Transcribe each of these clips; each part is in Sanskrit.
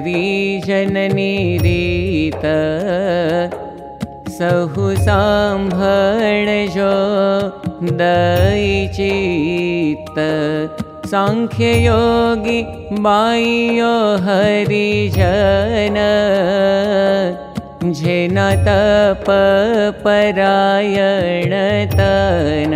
हरि सहु सांभण जो दई चित। सांख्य योगी बाइयो हरि जन। जेन तप परायण तन।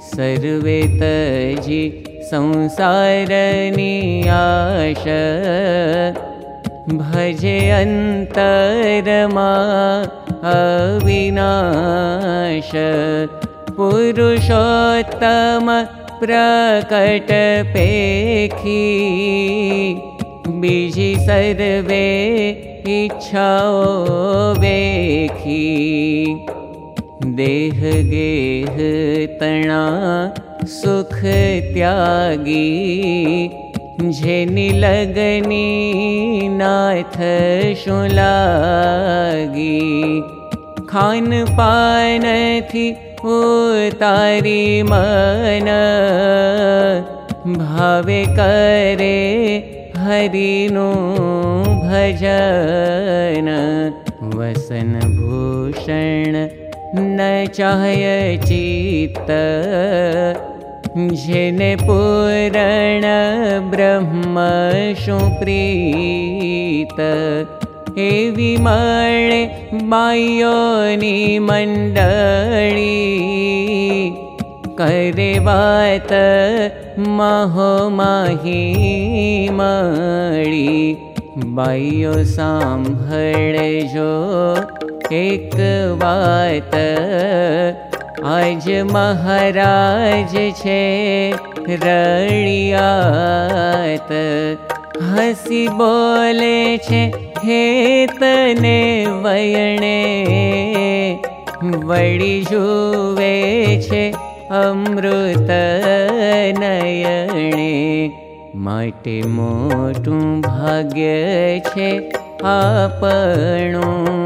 सर्वे तजी संसारनी आश। भजे अन्तरमा अविनाश पुरुषोत्तम प्रकट पेखी। बीजी सर्वे इच्छाओ बेखी देह गेह तणा सुख त्यागी जेनी लगनी नाथ शुलागी। खान पान थी उतारी मन। भावे करे हरिनु भजन। वसन भूषण न चाहय चित्त जेने पुरण ब्रह्म सुप्रीत। एवी मणे बायोनी मण्डली करे वात महो माही मळी बायो जो एक वात छे रड़ियात हसी बोले हे तने वयणे वड़ी जुवे छे अमृत नयणे माटे भाग्य आपणो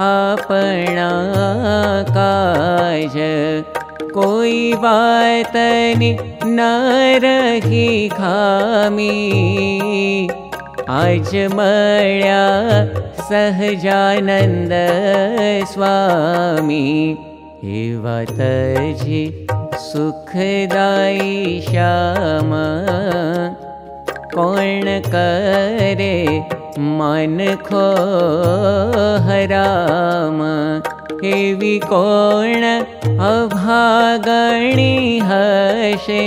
आपणा काज रही खामी आज मळ्या सहजानंद स्वामी हे वातजी सुखदायी श्याम। कोण करे मन खो हराम हेवी कोण अभागणी हशे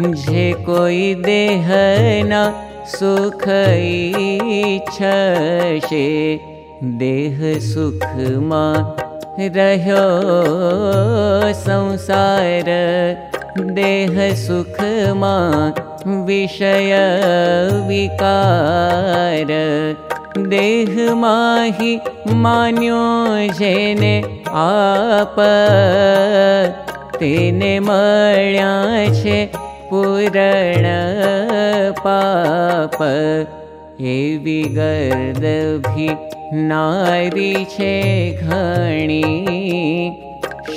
जे कोई देहना सुख देह सुख मा रह्यो संसार। देह सुख मा विषय विकार देह माहि मान्यो जेने पाप गर्द भी नारी छे घणी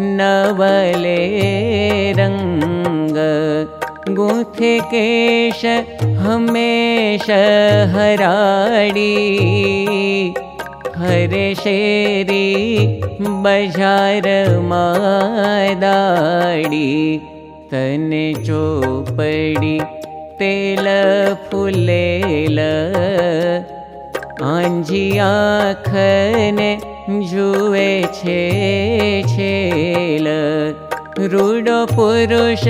नवले गुथे केश हमेश हरे शेरी बजार मादाडी। तने चोपड़ी तेल फुलेल। आंजिया खने रूडो पुरुष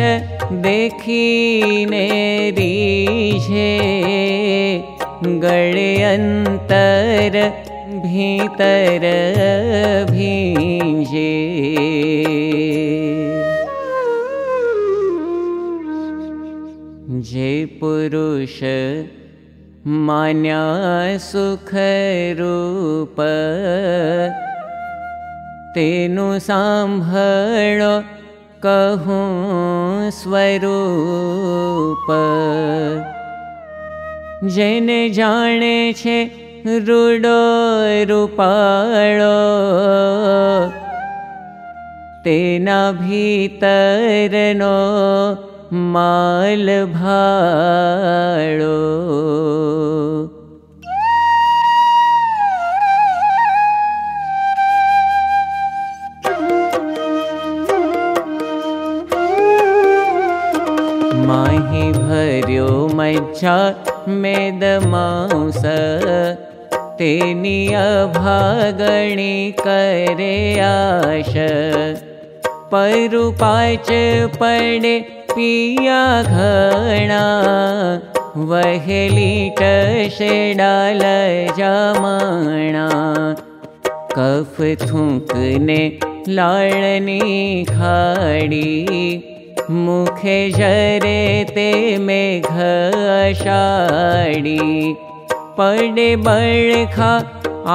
गळे अंतर भीतर भीजे। जे पुरुष मान्या सुख रूप तेनु सांभळो कहूँ स्वरूप। जेने जाने छे रूडो रूपाळो तेना भीतरनो माल भाड़ो माही भर्यो मज्जा मेद मांस तेनी अभागणी करे आश। परुपाच पड़े पिया घणा वहेली टशेडाल जमाणा कफ थूकने लाळनी खाड़ी मुखे जरे ते मेघ शाड़ी पड़े बड़खा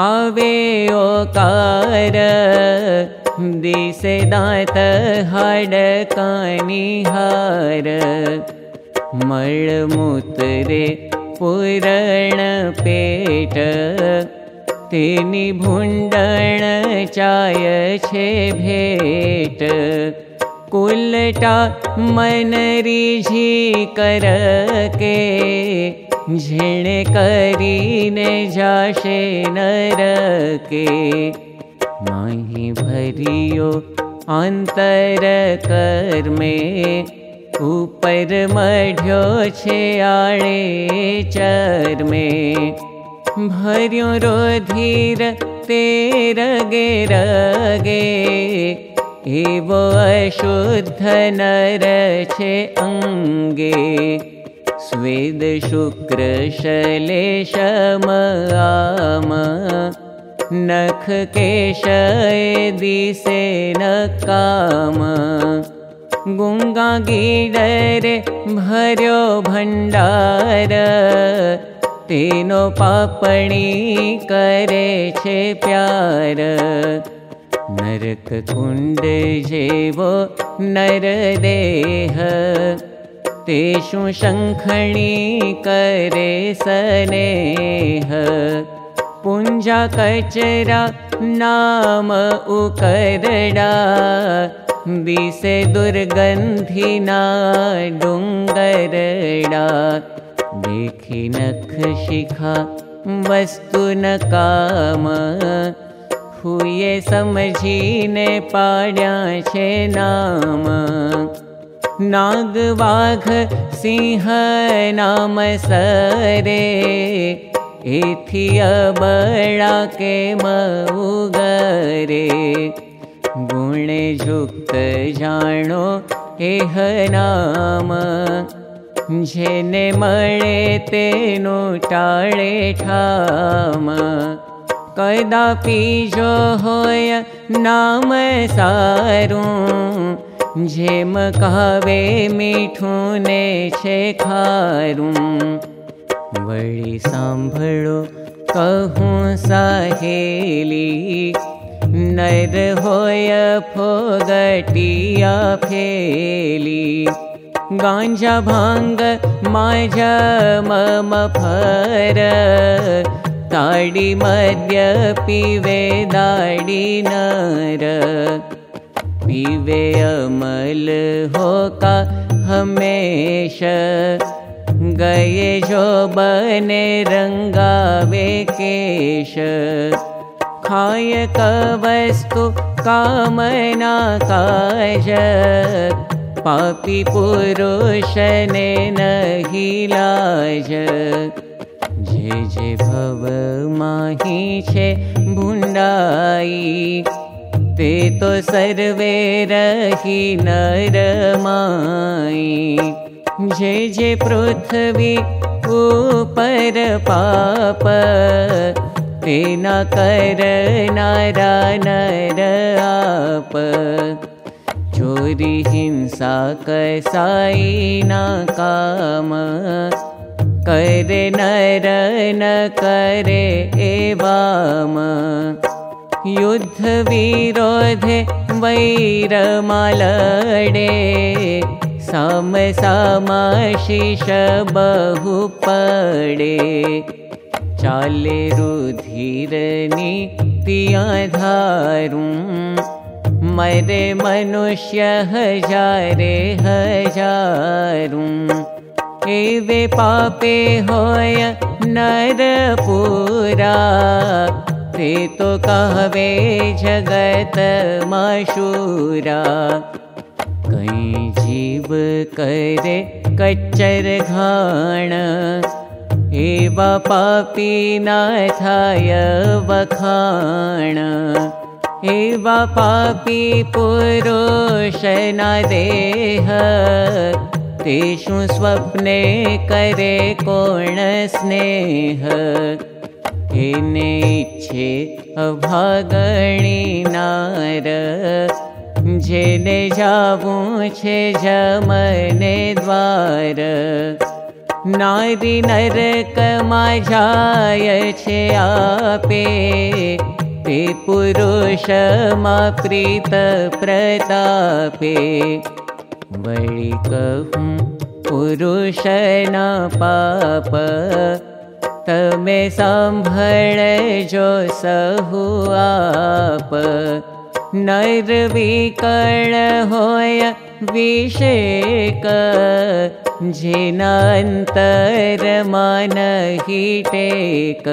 आवे ओकार दिसे दात हाडकानी हार। मळमुतरे पुरण पेट। तेनी भुंडण चाय छे भेट। कुलटा मन रिझी कर के झेणे करीने जाशे नर के माही भरियो अंतर कर्मे ऊपर मढ्यो छे आळे चरमे। भर्यो रोधीर ते रगे रगे एवो अशुद्ध नर छे अंगे। स्वेद शुक्र शलेशम आम नख केशय दिसे न काम। गुंगा गीडरे भर्यो भंडार। तेनो पापणी करे छे प्यार। नरक कुंड जेवो नर देह। तेषु शङ्खणी करे सनेह पुञ्जा कचरा नाम उकरडा। दिसे दुर्गन्धिना डुङ्गरडा देखि नख शिखा वस्तु न काम। हुए समझीने पाड्या छे नाम। नाग वाघ सिंह नाम सरे अबड़ा के मऊगरे गुणे झुक्त जानो एह नाम। जेने मळे तेनो टाळे ठाम। कदापि जो होय नाम सारूं जेम ने छे खारूं वळी सांभळो कहूं साहेली। नर होय फोगटिया फेली गांजा भांग माझा मम फर। ताडी मद्य पीवे दाडी नर। पीवे अमल हो का हमेश जो बने रंगावे केश। खाय क वस्तु कामना काज पापी पुरुषने नहि लाज। जे जे भव माही छे भुंडाई ते तो सर्वे नरमाई जे जे पृथ्वी ऊपर पाप तेना कर नारा आप। चोरी हिंसा कसाई ना काम करे नर न करे एवाम युद्ध विरोधे वैर मालडे साम सामाशिष बहु पडे चाले रुधिरनी तियाधारू मरे मनुष्य हजारे हजारू। एवे पापे होय नर पूरा। ते तो कहवे जगत माशूरा कई जीव करे कच्चर घाण एवा पापी ना थाय वखाण। एवा पापी पुरुष न देह तेषु स्वप्ने करे कोण स्नेह। इच्छे अभागणी नार जेने जावूं छे जमने द्वार। नारी नरक मा जाय छे आपे। ते पुरुष मा प्रीत प्रतापे। कहूं पुरुष न पाप। तमे जो आप नैर्विकर्ण होय विषेक जिनान्तर मानहि टेक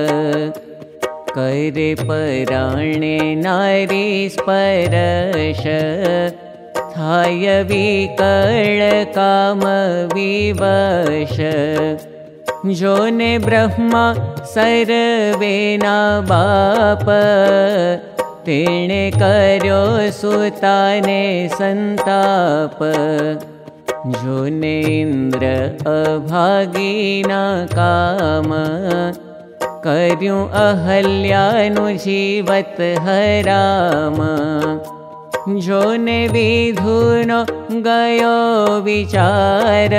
करे पराणे नारी स्परश थाय विकर्ण काम विवश। जोने ब्रह्मा सर्वेना बाप तेणे कर्यो सुताने सन्ताप जोनेन्द्र अभागीना काम। कर्यु अहल्यानु जीवत हराम। जोने विधुनो गयो विचार।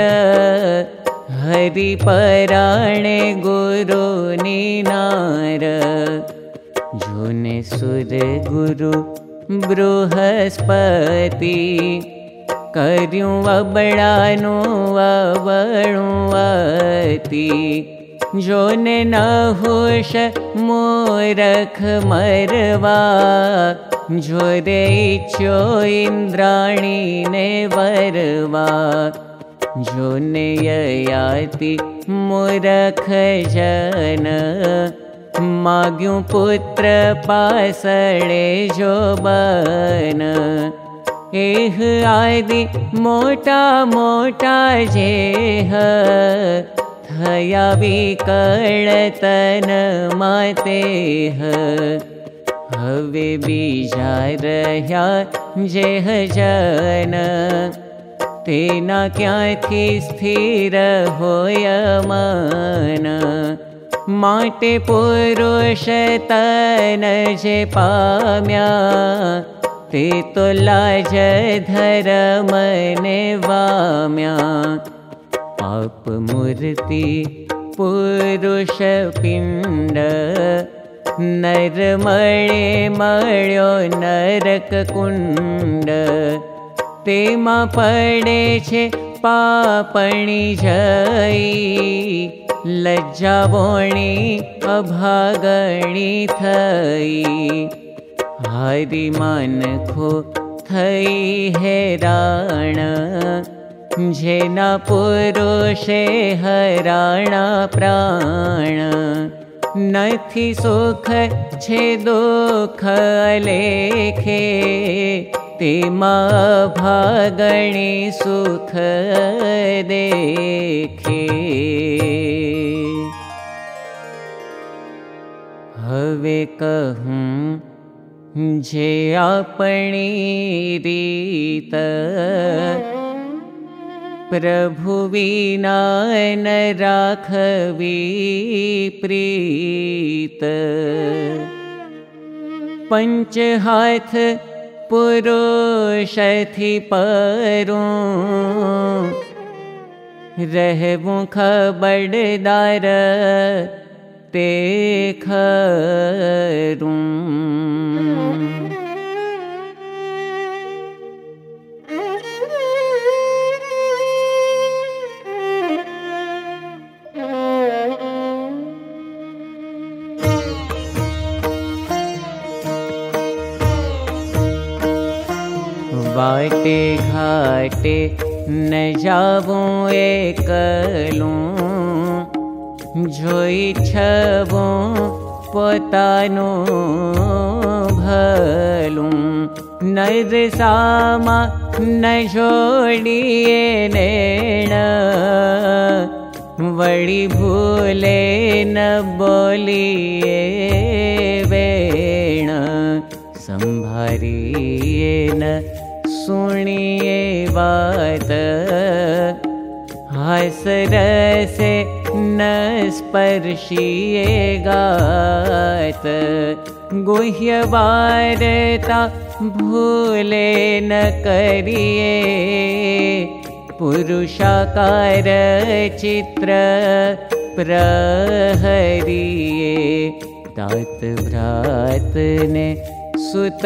हरिपराणे गुरु सुर गुरु बृहस्पति। कर्यु अबड़ानु अवणुवती जोने नहुष मोरख मरवा। जोरे इन्द्राणी ने वरवा। जोने ययाति मूरख जन माग्यूं पुत्र पासळे जो बन। एह आदि मोटा मोटा मातेह। हवे बीजा रह्या जेह जन। तेना क्याथी स्थिर होय मन माटे पुरुष तन जे पाम्या ते तो लाज धरमने वाम्या। पाप मूर्ति पुरुष पिण्ड नर मळे मळ्यो नरक कुण्ड तेमा पडे छे अभागणी थई। हरि मन खो थई हेराण जेना पुरुषे हराणा प्राण। नथी सुख छे दुख लेखे तेमा भागणी सुख देखे। हवे कहूं जे अपनी रीत प्रभु विना न पंच हाथ पुरुषथि परू रहबू खबरदार ते खरूं वाटे घाटे न छबूं पोतानो भलूं। नर सामा न जोड़िए नैण। वड़ी भूले न बोलिए वेण। संभारिए न सुनिए बात। हस रसे न स्पर्शिए गात। गुह्य वारता भूले न करिए। पुरुषाकार चित्र प्रहरिए। तात भ्रात ने सुत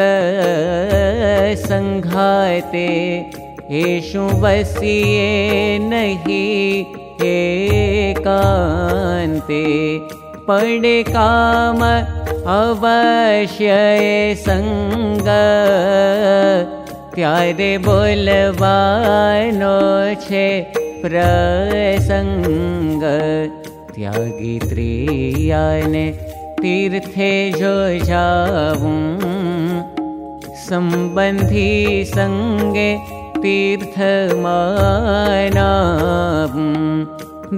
हे येषु वसि नहि कान्ते पडे काम अवश्य संग त्यारे बोलवानो छे प्रसङ्ग त्यागी त्रियाने तीर्थे जो जाऊं बन्धि तीर्थमाना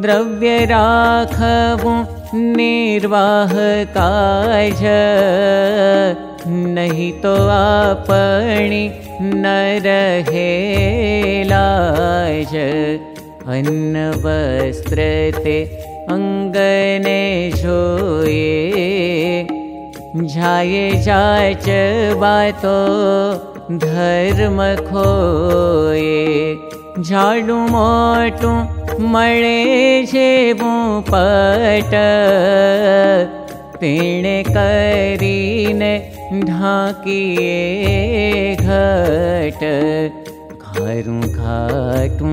द्रव्य राखव निर्वाह नहि तो आपणि न रहेलाज अन्नवस्त्रते अङ्गने जोये। जाये जाच बातो धर्म खोये झाडू मोटू मळे जेवू पट। तेणे करीने ढाकिए घट। खारू घाटू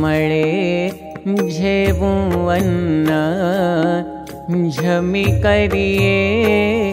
मळे जेवू अन्न। झमी करिए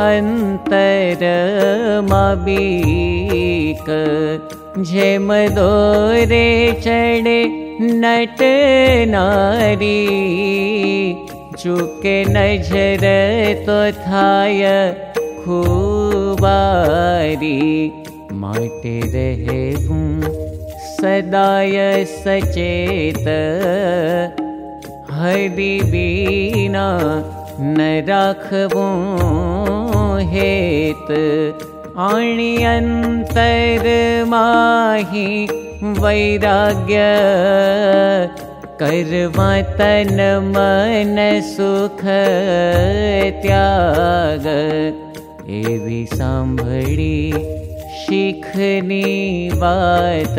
अन्तरमबीक। झेम दोरे चढे नट नारी। चुके नजर तो थाय चुक माटे रहे हूँ सदाय सचेत। हरि बीना न रखु हेत अण्यन्तर माहि वैराग्य कर्वतन मन सुख त्याग। एवि शिखनी बात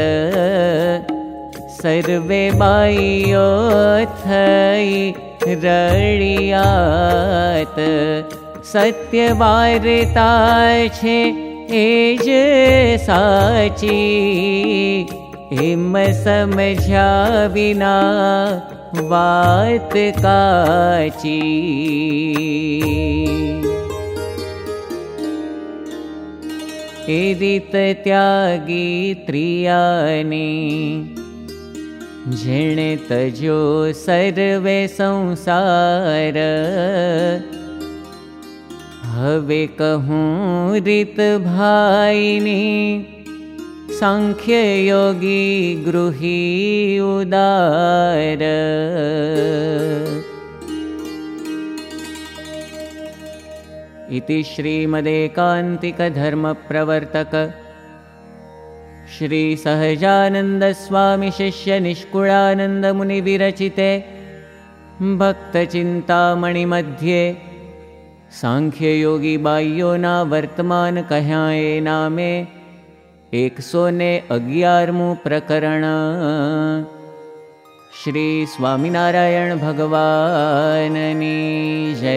सर्वे बायो थई रडियात सत्यवार्ता छे एज साची हिम समझा विना एदित त्यागी त्रियानी झिणे तजो सर्वे संसार हवे कहूँ रित भाईनी योगी गृही उदार। इति श्रीमदेकान्तिकधर्मप्रवर्तक श्रीसहजानन्दस्वामिशिष्यनिष्कुलानन्दमुनिविरचिते भक्तचिन्तामणिमध्ये सांख्ययोगी बाइना वर्तमान कह्याये નામે એકસો ને અગિયારમું પ્રકરણ શ્રી સ્વામિનારાયણ ભગવાનની જય